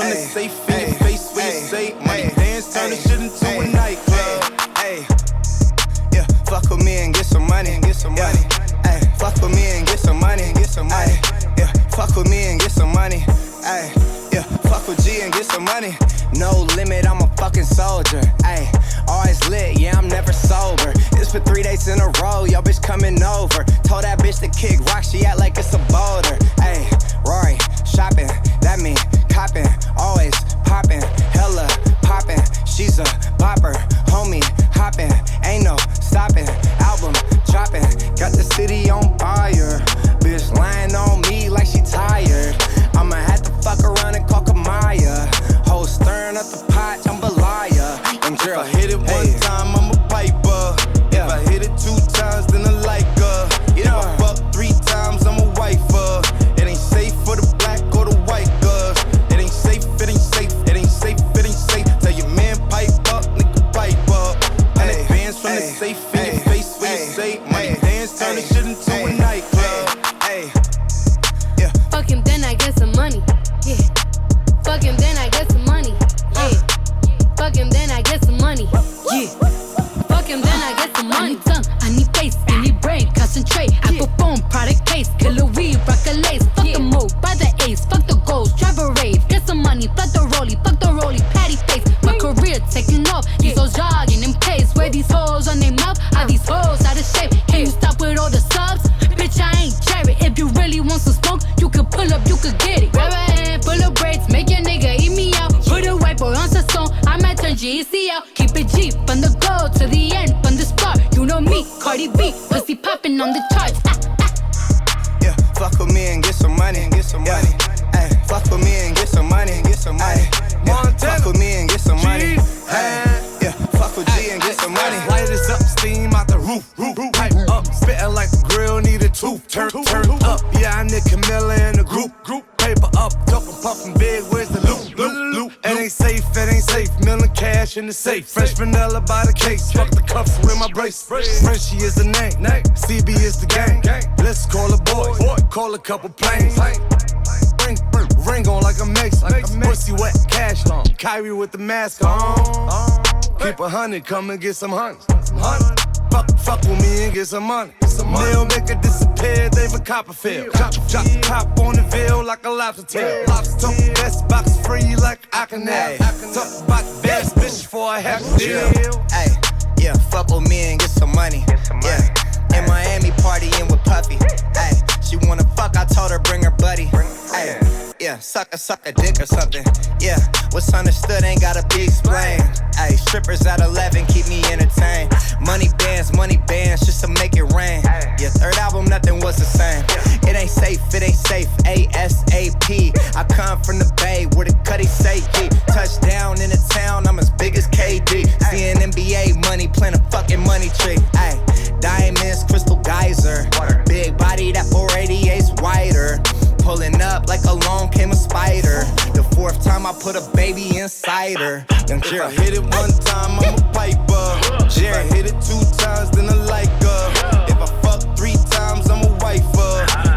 from ay, the safe in ay, your face where you say money dance, turn this shit into a nightclub. Hey, yeah, fuck with me and get some money, and get some yeah. money. Hey, fuck with me and get some money, and get some money. Ay, yeah, fuck with me and get some money. Hey, yeah, fuck with G and get some money. No limit, I'm a fucking soldier. Hey, always lit, yeah, I'm never sober. It's for three days in a row, y'all bitch coming over city on fire. Bitch lying on me like she tired. I'ma have to fuck around and call Kamaiyah. Whole stirring up the pot, jambalaya. And girl, If I hit it one time, I'm a piper. If I hit it two Cardi B, pussy popping on the charts. Ah, ah. yeah, fuck with me and get some money. Get some money. Ay, fuck with me and get some money. Get some money. Yeah, Montana. fuck with me and get some money. G. cash in the safe. Fresh vanilla by the case. Fuck the cuffs with my brace. Frenchie is the name, CB is the gang. Let's call a boy, call a couple planes. Ring, ring on like a mace. Pussy wet, cash on. Kyrie with the mask on. Keep a hundred, come and get some honey. Fuck, fuck with me and get some money. Meal make it disappear, they David Copperfield. Chop, chop, cop on the veil like a lobster tail. Lobster talk best box free like I can have. Talk about the best bitch for a half deal. Ay, yeah, fuck with me and get some money. Yeah, in Miami partying with Puffy. Ay, she wanna fuck, I told her bring her buddy. Ay, yeah, suck a suck a dick or something. Yeah, what's understood ain't gotta be explained. Ay, strippers at 11 keep me time I put a baby inside her. Young If I hit it one time, I'm a piper. If I hit it two times, then I like her. If I fuck three times, I'm a wifer.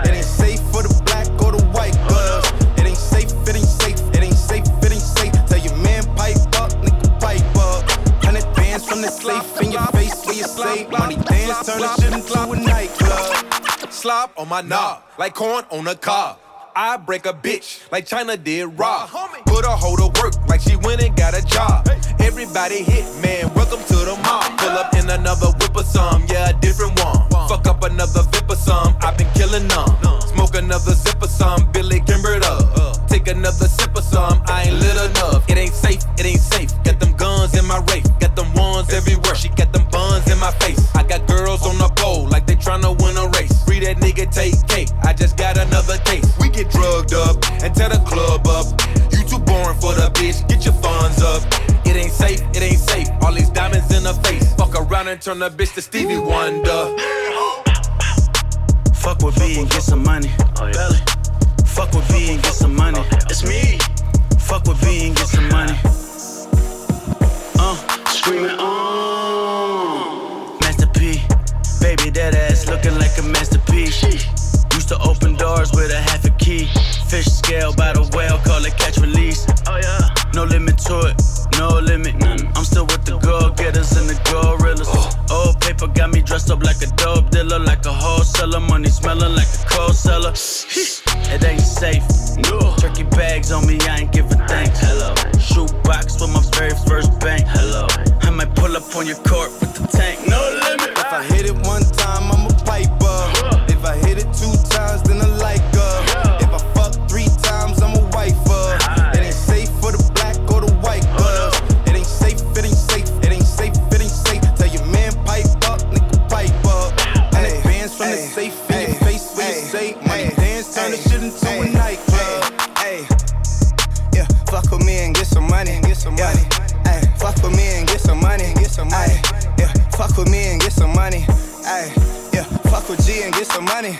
It ain't safe for the black or the white uh-huh. girls. It ain't safe, it ain't safe, it ain't safe, it ain't safe. Tell your man pipe up, nigga pipe up. Hundred bands from the safe in your face where you say money dance, turn this shit into a nightclub. Slop on my knob, like corn on a cob. I break a bitch like China did Rob. Put her hoe to work like she went and got a job. Everybody hit, man, welcome to the mob. Pull up in another whip or some, yeah, a different one. Fuck up another vip or some, I've been killing them. Smoke another zip or some, Billy Kimbered up. Take another sip or some, I ain't lit enough. It ain't safe, it ain't safe. Got them guns in my race, got them ones everywhere. She got them buns in my face. I got girls on the pole like they tryna win a race. Free that nigga take cake, I just got another case. We get drugged up and tear the club up. You for the bitch, get your funds up. It ain't safe, it ain't safe. All these diamonds in her face. Fuck around and turn the bitch to Stevie Wonder. Fuck with B and get some money. Belly. Fuck with B and get some money. It's me. Fuck with B and get some money. Uh, screaming on. Master P, baby, that ass looking like a masterpiece. Used to open doors with a half a key. Fish scale like a wholesaler. Money smelling like a cold cellar. It ain't safe. No. Turkey bags on me, I ain't giving thanks. Hello. Shoe box with my very first bank. Hello. I might pull up on your court with the tank. Some money. Hey, fuck with me and get some money. Get some money. Yeah, fuck with me and get some money. Hey, yeah, fuck with G and get some money.